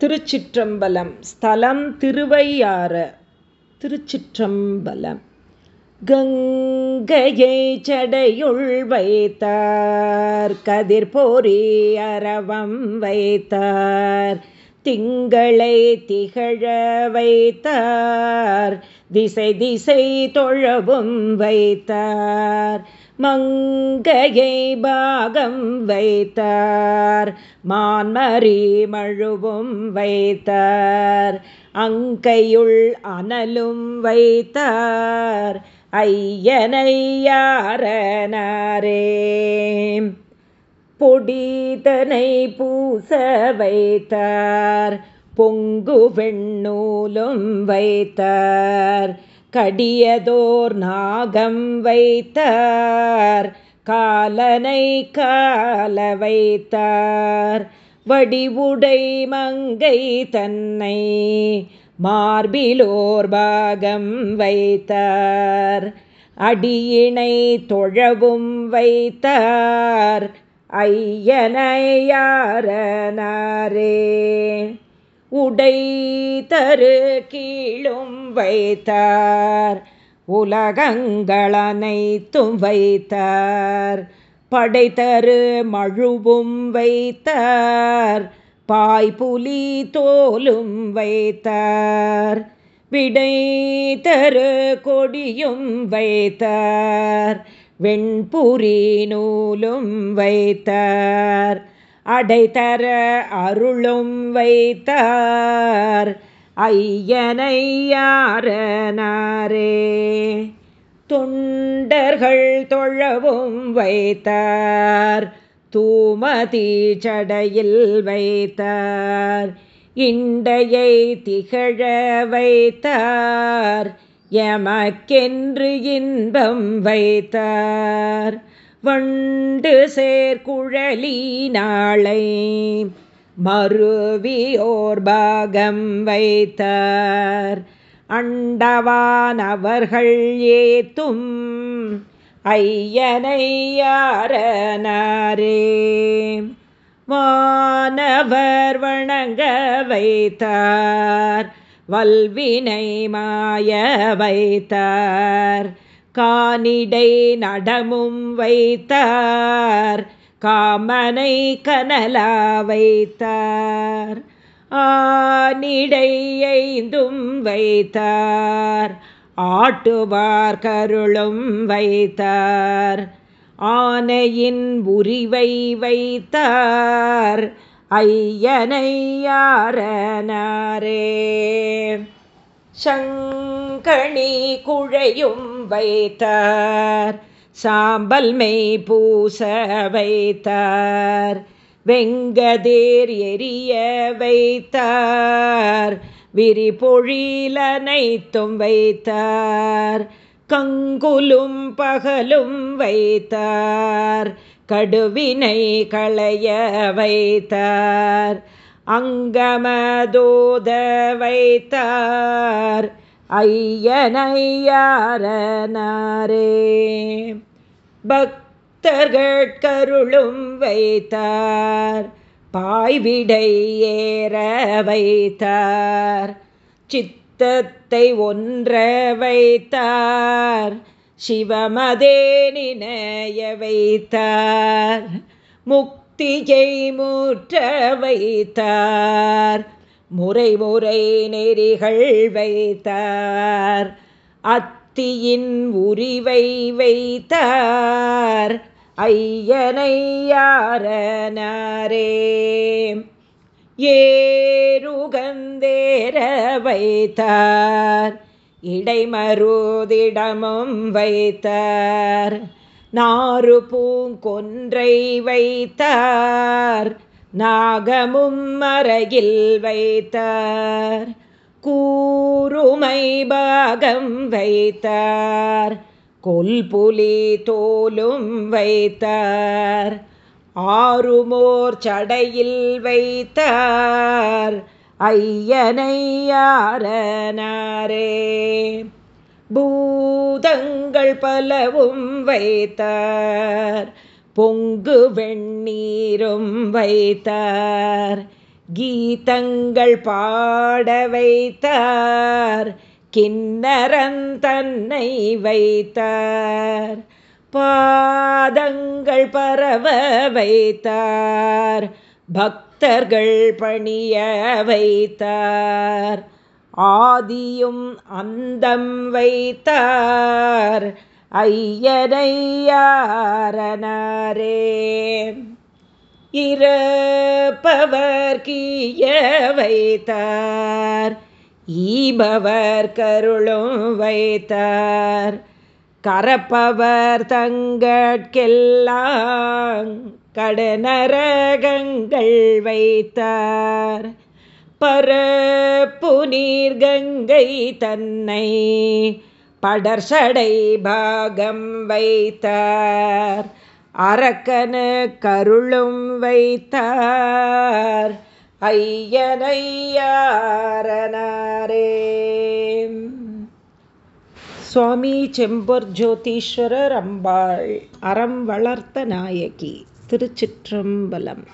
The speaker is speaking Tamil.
திருச்சிற்றம்பலம் ஸ்தலம் திருவையாறு. திருச்சிற்றம்பலம். கங்கையை சடையுள் வைத்தார் கதிர் போரி அரவம் வைத்தார். திங்களை திகழ வைத்தார் திசை திசை தொழவும் வைத்தார். மங்கையை பாகம் வைத்தார். மான்மரி மழுவும் வைத்தார். அங்கையுள் அனலும் வைத்தார். ஐயனையாரனாரே பொடிதனை பூச வைத்தார். பொங்கு வெண்ணூலும் வைத்தார். கடியதோர் நாகம் வைத்தார் காலனை கால வைத்தார் வடிவுடை மங்கை தன்னை மார்பிலோர் பாகம் வைத்தார். அடியினை தொழவும் வைத்தார் ஐயனையாரனாரே உடைத்தரு கீழும் வைத்தார். உலகங்களனைத்தும் வைத்தார். படைத்தரு மழுவும் வைத்தார். பாய்புலி தோலும் வைத்தார். விடைத்தரு கொடியும் வைத்தார். வெண்புரி நூலும் வைத்தார். அடைத்தர அருளும் வைத்தார். ஐயனையாரனாரே தொண்டர்கள் தொழவும் வைத்தார். தூமதி சடையில் வைத்தார். இண்டையை திகழ வைத்தார். எமக்கென்று இன்பம் வைத்தார். வண்டு சேர்குழலி நாளை மறுவியோர் பாகம் வைத்தார். அண்டவான் அவர்கள் ஏத்தும் ஐயனையாரனாரே வானவர் வணங்க வைத்தார் வல்வினை மாய வைத்தார். கானிடை நடமும் வைத்தார். காமனை கனலா வைத்தார். ஆனிடையைந்தும் வைத்தார். ஆட்டுவார் கருளும் வைத்தார். ஆனையின் உரிவை வைத்தார். ஐயனையாரனாரே சங்கணி குழையும் வைத்தார். சாம்பல் மெய் பூச வைத்தார். வெங்கதேர் எரிய வைத்தார். விரி பொழிலனைத்தும் வைத்தார். கங்குலும் பகலும் வைத்தார். கடுவினை களைய வைத்தார். அங்கமதோத வைத்தார். ஐயனையாரனாரே. பக்தர்கருளும் வைத்தார் பாய்விடை ஏற வைத்தார் சித்தத்தை ஒன்ற வைத்தார் சிவமதே நினைய வைத்தார் முக்தியை மூற்ற வைத்தார். முறை முறை நெறிகள் வைத்தார். அத்தியின் உரிவை வைத்தார். ஐயனையாரனாரே ஏருகந்தேர வைத்தார். இடைமருதிடமும் வைத்தார். நாறு பூங்கொன்றை வைத்தார். நாகமும் மறையில் வைத்தார். கூருமை பாகம் வைத்தார். கொல்புலி தோலும் வைத்தார். ஆறுமோர் சடையில் வைத்தார். ஐயனையாரனாரே பூதங்கள் பலவும் வைத்தார். பொங்கு வெண்ணீரும் வைத்தார். கீதங்கள் பாட வைத்தார். கிண்ணரன் தன்னை வைத்தார். பாதங்கள் பரவ வைத்தார். பக்தர்கள் பணிய வைத்தார். ஆதியும் அந்தம் வைத்தார். ஐயரையாரனாரே இறப்பவர் கீய வைத்தார். ஈபவர் கருளும் வைத்தார் கரப்பவர் தங்கட்கெல்லாம் கடனரகங்கள் வைத்தார். பரப்பு நீர்கங்கை தன்னை படர்சடை பாகம் வைத்தார். அரக்கனு கருளும் வைத்தார். ஐயனையாரனாரே சுவாமி செம்பொர் ஜோதீஸ்வரர் அம்பாள் அறம் வளர்த்த நாயகி திருச்சிற்றம்பலம்.